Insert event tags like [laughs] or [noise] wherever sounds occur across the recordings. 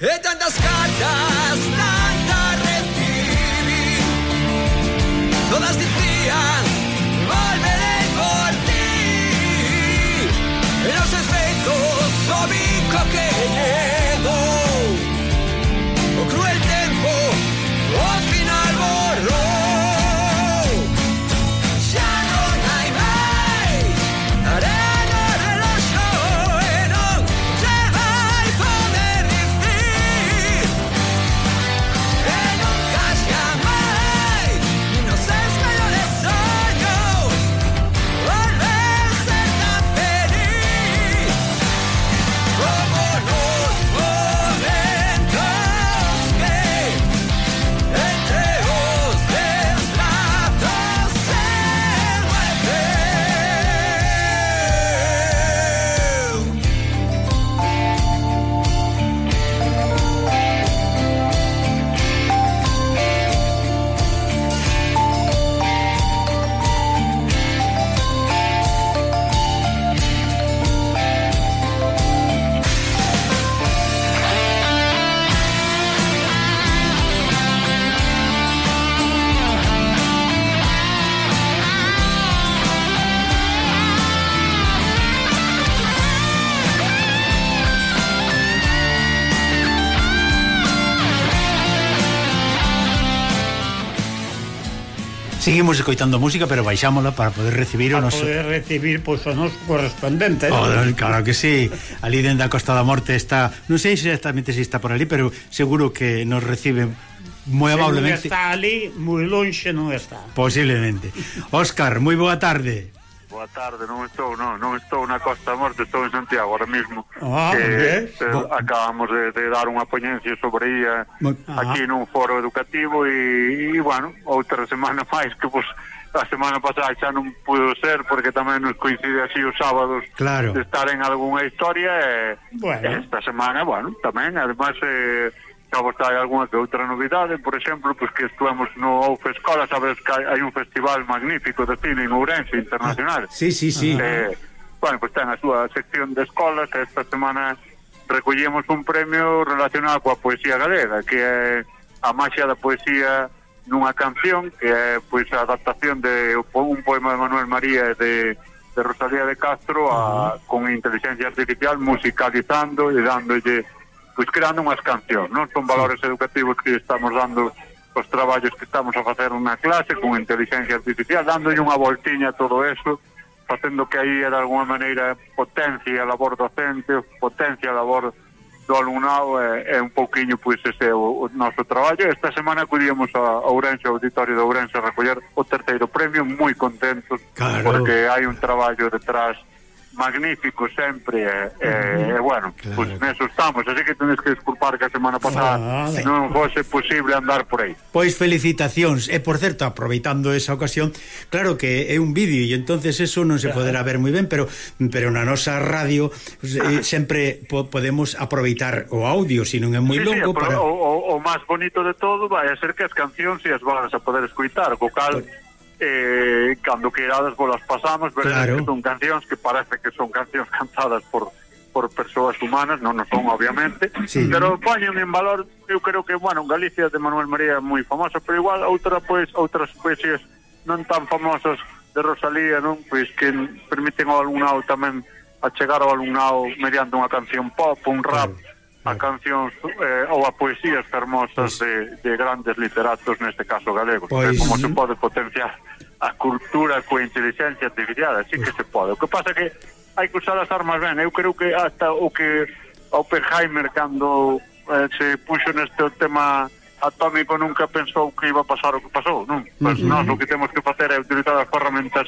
Ήταν τα σκάτα Seguimos escoitando música, pero baixámola para poder recibir para o noso... poder recibir, pois, o noso correspondente. Oh, claro que sí. Ali dentro da Costa da Morte está... Non sei exactamente se está por ali, pero seguro que nos reciben moi amablemente. Se non está ali, moi lonxe non está. Posiblemente. Óscar, moi boa tarde. Boa tarde, non estou, non, non estou na Costa Morte, estou en Santiago ahora mismo. Ah, eh, que, eh, Bo... acabamos de, de dar unha poñencia sobre ella Bo... ah. aquí nun foro educativo e, e bueno, outra semana [laughs] máis que pues, a semana pasada xa non pudo ser porque tamén nos coincide así os sábados claro. de estar en algunha historia e, bueno. esta semana, bueno, tamén, además eh, xa vos hai algunha que outra novidade, por exemplo, pois que estuemos no Oufe Escola, sabes que hai un festival magnífico de cine en Ourense internacional. Ah, sí, sí, sí. Eh, bueno, pois ten a súa sección de escolas, esta semana recollemos un premio relacionado coa poesía galega, que é a máxia da poesía nunha canción, que é pois a adaptación de un poema de Manuel María de de Rosalía de Castro a, uh -huh. con inteligencia artificial musicalizando e dándolle pois creando unhas cancións, non? Son valores educativos que estamos dando os traballos que estamos a facer na clase con inteligencia artificial, dándolle unha voltiña a todo eso, facendo que aí de alguma maneira potencia a labor docente, potencia a labor do alumnado é, é un pouquiño pois ese é o, o noso traballo. Esta semana acudíamos a, a Ourense, ao auditorio de Ourense a recoller o terceiro premio, moi contentos Claro. porque hai un traballo detrás magnífico sempre e eh, e bueno, claro. pois neso estamos, así que tenes que disculpar que a semana ah, pasada vale. non fose posible andar por aí. Pois felicitacións, e por certo, aproveitando esa ocasión, claro que é un vídeo e entonces eso non se poderá ver moi ben, pero pero na nosa radio eh, ah. sempre po podemos aproveitar o audio, se non é moi sí, longo sí, para... o, o, o máis bonito de todo vai a ser que as cancións e as vas a poder escuitar, co cal por eh, cando queirades bolas pasamos, verás claro. que son cancións que parece que son cancións [laughs] cantadas por por persoas humanas, non son obviamente, sí. pero poñen en valor, eu creo que, bueno, Galicia de Manuel María é moi famosa, pero igual outra pois outras poesías non tan famosas de Rosalía, non, pois que permiten ao alumnado tamén a chegar ao alumnado mediante unha canción pop, un rap, claro a eh. cancións eh, ou a poesías fermosas pois- de, de grandes literatos, neste caso galegos. Pois... Como se pode potenciar a cultura coa inteligencia artificial, así que pois- se pode. O que pasa que hai que usar as armas ben. Eu creo que hasta o que Oppenheimer, cando eh, se puxo neste tema atómico, nunca pensou que iba a pasar o que pasou, non? Pois uh -huh. nós o que temos que facer é utilizar as ferramentas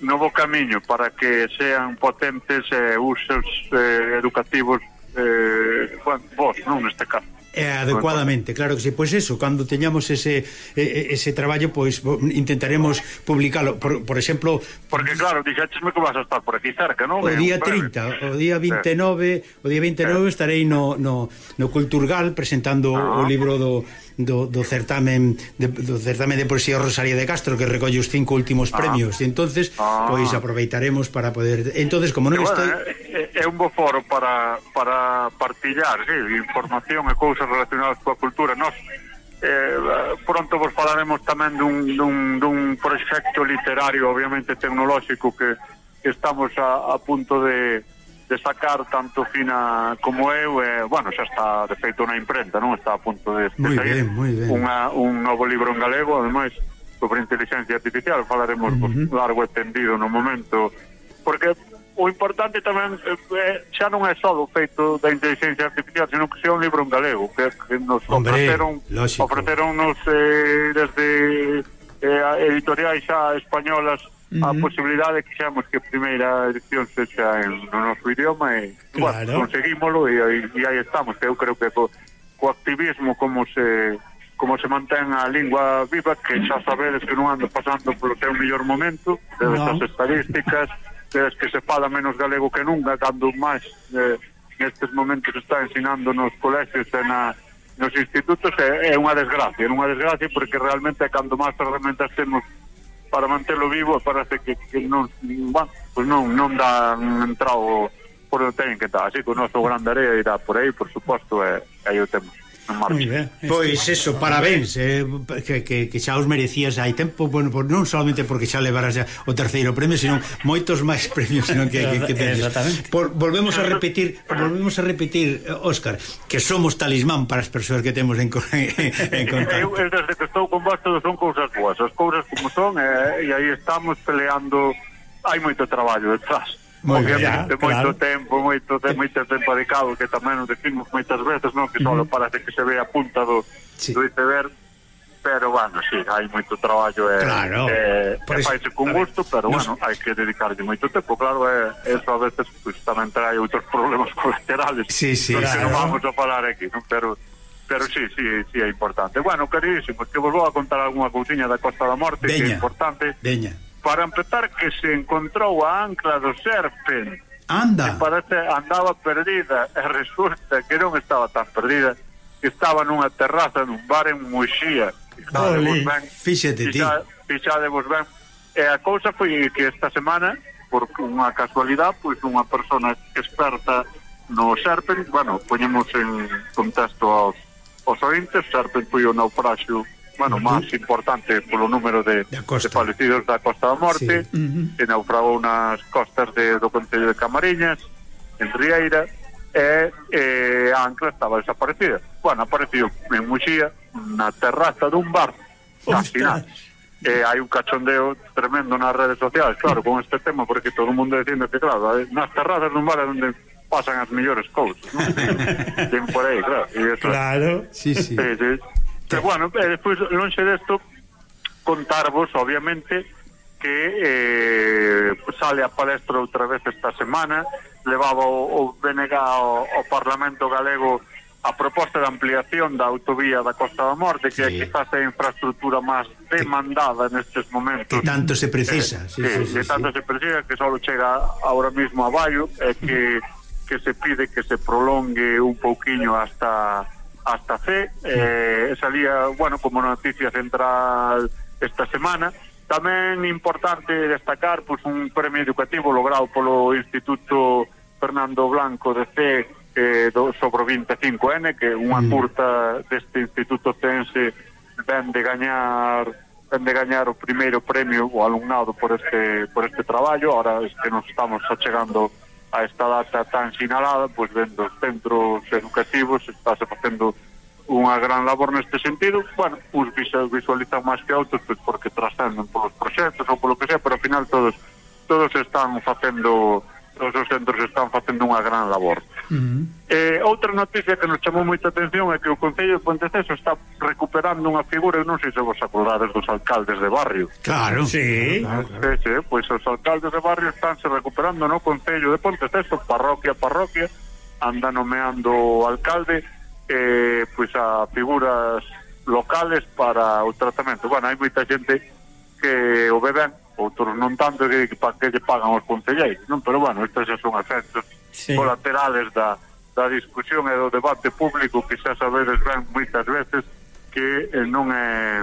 novo camiño para que sean potentes e eh, usos eh, educativos eh, bueno, vos, non, neste caso. Eh, adecuadamente, claro que sí. Pois pues eso, cando teñamos ese ese traballo, pois pues, intentaremos publicalo. Por, por exemplo... Porque claro, dixéchesme que vas a estar por aquí cerca, non? O día 30, o día 29, o día 29 estarei no, no, no Culturgal presentando ah. o libro do, do, do certamen de, do certamen de poesía Rosalía de Castro que recolle os cinco últimos ah. premios. E entonces, ah. pois aproveitaremos para poder... Entonces, como non bueno, estou... Eh, eh é un bo foro para, para partillar sí, información e cousas relacionadas coa cultura. Nos eh, pronto vos falaremos tamén dun, dun, dun proxecto literario, obviamente tecnolóxico, que, que estamos a, a punto de, de sacar tanto Fina como eu e, bueno, xa está de feito na imprenta non está a punto de, de sair unha, un novo libro en galego ademais, sobre inteligencia artificial falaremos uh -huh. Pois, largo e tendido no momento porque o importante tamén eh, eh, xa non é só o feito da inteligencia artificial, sino que sea un libro en galego, que, que nos Hombre, ofreceron lógico. ofreceronnos eh, desde eh, editoriais xa españolas uh -huh. a posibilidade que xamos que a primeira edición se xa en, no noso idioma e claro. bueno, conseguímolo e, e, e aí estamos, eu creo que co, co activismo como se como se mantén a lingua viva, que xa sabedes que non anda pasando polo seu mellor momento, desde no. as estadísticas, das que se fala menos galego que nunca, cando máis eh, nestes momentos está ensinando nos colexios e na, nos institutos é, é unha desgracia, é unha desgracia porque realmente é cando máis ferramentas temos para mantelo vivo parece que, que non, bueno, pues non, non dan entrado por o ten que está así que o noso grande área irá por aí, por suposto, e, e aí o temos. Muy ben. Pois este... eso, parabéns, eh, que, que, que xa os merecías hai tempo, bueno, por, non solamente porque xa levaras xa o terceiro premio, senón moitos máis [laughs] premios senón que, que, que tenes. Por, volvemos a repetir, volvemos a repetir, eh, Óscar, que somos talismán para as persoas que temos en, [laughs] en, contacto. Eu, desde que estou con vos, todo son cousas boas, as cousas como son, eh, e aí estamos peleando, hai moito traballo detrás. Muy Obviamente, ya, moito claro. tempo, moito, te, moito tempo dedicado que tamén nos decimos moitas veces, non? Que só uh -huh. parece que se ve a punta do, sí. do iceberg pero bueno, sí, hai moito traballo e, eh, claro, e, por e faise con gusto, pero nos... bueno, hai que dedicarlle moito tempo, claro, eh, e, eso a veces pues, tamén trae outros problemas [laughs] colaterales sí, sí, claro. que non vamos a falar aquí, non? pero pero sí, sí, sí é importante. Bueno, queridísimo, que vos vou a contar algunha cousiña da Costa da Morte, Deña, que é importante. Deña. Para empezar, que se encontrou a ancla do Serpen. Anda. Que parece andaba perdida e resulta que non estaba tan perdida, que estaba nunha terraza nun bar en Muxía. Olé, fíxete ti. Fixadevos ben. E a cousa foi que esta semana, por unha casualidade, pois unha persona experta no Serpen, bueno, poñemos en contexto aos, aos ointes, Serpen foi o naufraxio bueno, máis importante polo número de, de, de falecidos da Costa da Morte, sí. uh -huh. que naufragou nas costas de, do Concello de Camariñas, en Rieira, e eh, a ancla estaba desaparecida. Bueno, apareceu en Muxía, na terraza dun bar, casi nada. Eh, hai un cachondeo tremendo nas redes sociais, claro, con este tema, porque todo o mundo dicindo que, claro, eh, nas terrazas dun bar é onde pasan as mellores cousas, non? [laughs] Ten por aí, claro. E eso, claro, sí, sí. Eh, sí. Pero, bueno, eh, e despois, lonxe desto, contarvos, obviamente, que eh, sale a palestra outra vez esta semana, levaba o, o BNG ao, ao Parlamento Galego a proposta de ampliación da autovía da Costa da Morte, que sí. é quizás a infraestructura máis demandada que, nestes momentos. Que tanto se precisa. Eh, sí, sí, sí, que tanto sí. se precisa, que só chega ahora mismo a Baio, e eh, que, que se pide que se prolongue un pouquiño hasta hasta C, eh, salía, bueno, como noticia central esta semana. Tamén importante destacar pois, un premio educativo logrado polo Instituto Fernando Blanco de C eh, do, sobre 25N, que unha mm. curta deste Instituto Tense ven de gañar ven de gañar o primeiro premio o alumnado por este por este traballo, ahora es que nos estamos achegando a esta data tan sinalada, pois vendo dos centros educativos estáse facendo unha gran labor neste sentido, bueno, uns visualizan máis que outros pois porque trascenden polos proxectos ou polo que sea, pero ao final todos todos están facendo todos os centros están facendo unha gran labor. Uh -huh. eh, outra noticia que nos chamou moita atención é que o Concello de Ponteceso está recuperando unha figura, eu non sei se vos acordades dos alcaldes de barrio. Claro. Sí. Claro, claro. sí, sí pois os alcaldes de barrio estánse recuperando no Concello de Ponteceso, parroquia a parroquia, anda nomeando o alcalde eh, pois a figuras locales para o tratamento. Bueno, hai moita xente que o beben outros non tanto que, que, que lle pagan os concelleiros, non? Pero bueno, estes son efectos sí. colaterales da, da discusión e do debate público que xa sabedes ben moitas veces que eh, non é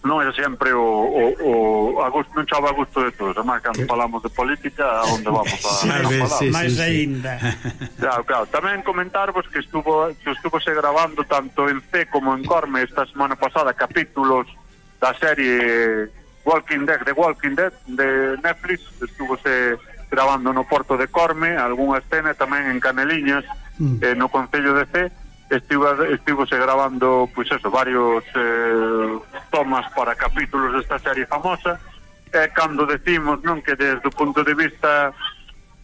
non é sempre o, o, o a gusto, non chava a gusto de todos además cando eh. falamos de política a onde vamos a, sí, a falar sí, máis sí, ainda [laughs] claro, claro. tamén comentarvos que estuvo que estuvo se grabando tanto en C como en Corme esta semana pasada capítulos da serie Walking Dead, de Walking Dead de Netflix, estuvose grabando no Porto de Corme, algunha escena tamén en Caneliñas, mm. eh, no Concello de C, estivo, estivose grabando pois eso, varios eh, tomas para capítulos desta serie famosa, e eh, cando decimos non que desde o punto de vista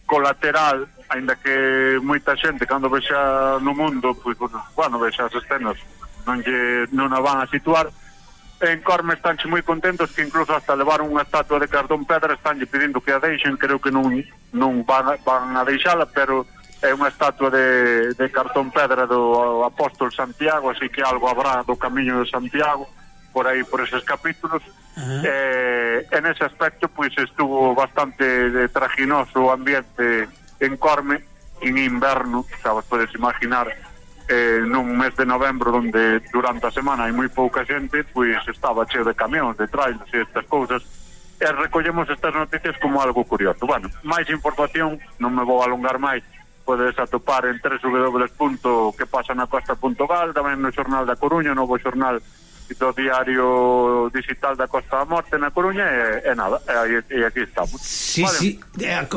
colateral, aínda que moita xente cando vexa no mundo, pois bueno, bueno vexa as escenas non lle non a van a situar, En Corme estánche moi contentos que incluso hasta levar unha estatua de cartón pedra estánlle pedindo que a deixen, creo que non non van, van a deixala, pero é unha estatua de, de cartón pedra do apóstol Santiago, así que algo habrá do camiño de Santiago por aí por esos capítulos. Eh, en ese aspecto pois estuvo bastante de trajinoso o ambiente en Corme en inverno, xa vos podes imaginar eh, nun mes de novembro onde durante a semana hai moi pouca xente, pois estaba cheo de camións, de trailers e estas cousas, e recollemos estas noticias como algo curioso. Bueno, máis información, non me vou alongar máis, podes atopar en www.quepasanacosta.gal, tamén no Xornal da Coruña, novo xornal do diario digital da Costa da Morte na Coruña e, e nada, e, e aquí estamos. Sí, vale. sí,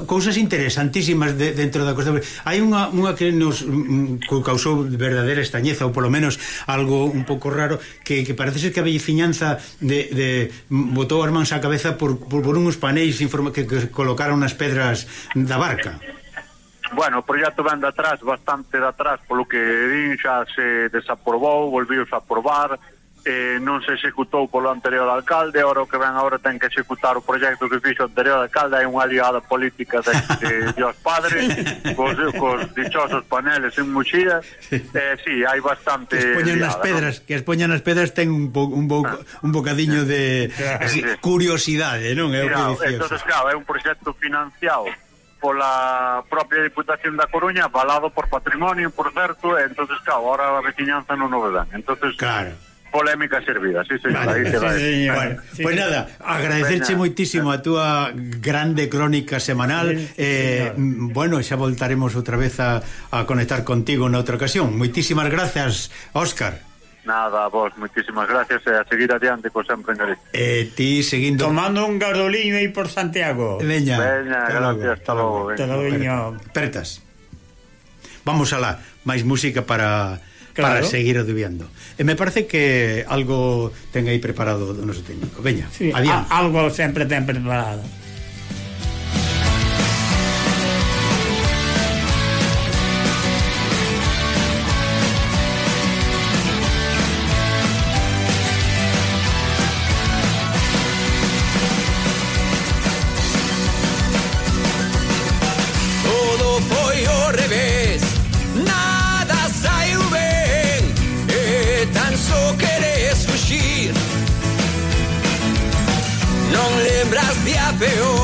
cousas interesantísimas de, dentro da Costa da Morte. Hai unha, unha que nos mm, co causou verdadeira estañeza ou polo menos algo un pouco raro que, que parece ser que a vellefiñanza de, de botou as mans á cabeza por, por, por uns paneis informa, que, que colocaron nas pedras da barca. Bueno, o proxecto ven de atrás, bastante de atrás, polo que din xa se desaprobou, volviu a aprobar, eh, non se executou polo anterior alcalde, ahora o que ven agora ten que executar o proxecto que fixo o anterior alcalde, hai unha aliada política de, de, Dios Padre, cos, cos dichosos paneles en Muxía, eh, sí, hai bastante... Que expoñan as pedras, ¿no? que expoñan as pedras ten un, bo, un, bo, un bocadiño de ah. así, curiosidade, non? É o que entonces, claro, é un proxecto financiado pola propia Diputación da Coruña, avalado por patrimonio, por certo, e entonces, claro, ahora a veciñanza non o vedan. Entonces, claro polémica servida, sí, sí, vale, aí te. Sí, vale. sí. Pois pues nada, agradecerche Venga. moitísimo a túa grande crónica semanal. Sí, eh, señor. bueno, xa voltaremos outra vez a, a conectar contigo noutra ocasión. Moitísimas grazas, Óscar. Nada, vos, moitísimas gracias e a seguir adiante por sempre en Galicia. E ti seguindo... Tomando un gardoliño aí por Santiago. Veña, Veña gracias, hasta logo. Hasta logo, Pertas. Vamos alá, máis música para claro. para seguir o adiviando. E me parece que algo ten aí preparado o noso técnico. Veña, sí, adiante. Algo sempre ten preparado. peor.